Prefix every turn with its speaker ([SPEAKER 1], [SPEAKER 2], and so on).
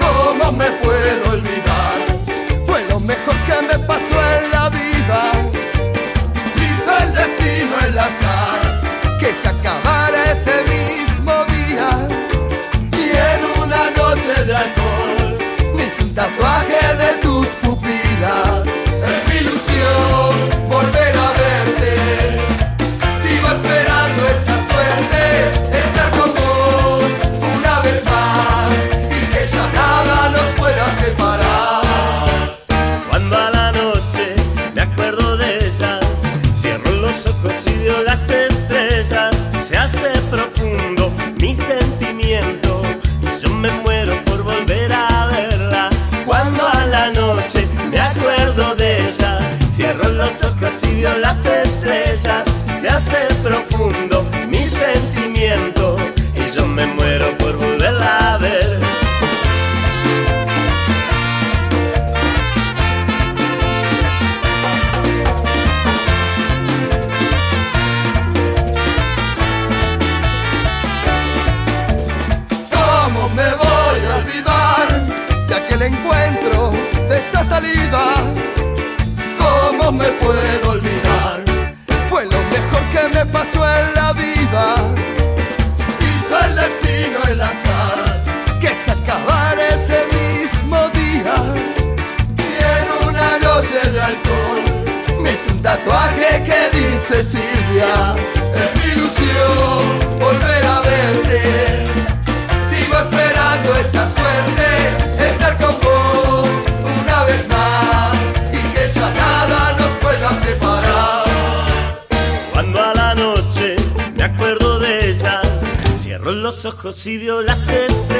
[SPEAKER 1] ¿Cómo me puedo olvidar? Fue lo mejor que me pasó en la vida. Hizo el destino el azar que se acabara ese mismo día. Y en una noche de alcohol me hice un tatuaje de tus pupilas.
[SPEAKER 2] Los ojos y las estrellas. Se hace profundo mi sentimiento y yo me muero por volverla a ver.
[SPEAKER 1] ¿Cómo me voy a olvidar de aquel encuentro, de esa salida? ¿Cómo me puedo olvidar? Fue lo mejor que me pasó en la vida. Hizo el destino el azar que se acabara ese mismo día. Y en una noche de alcohol me hice un tatuaje que dice Silvia. Es mi ilusión
[SPEAKER 2] cierro los ojos y estrellas.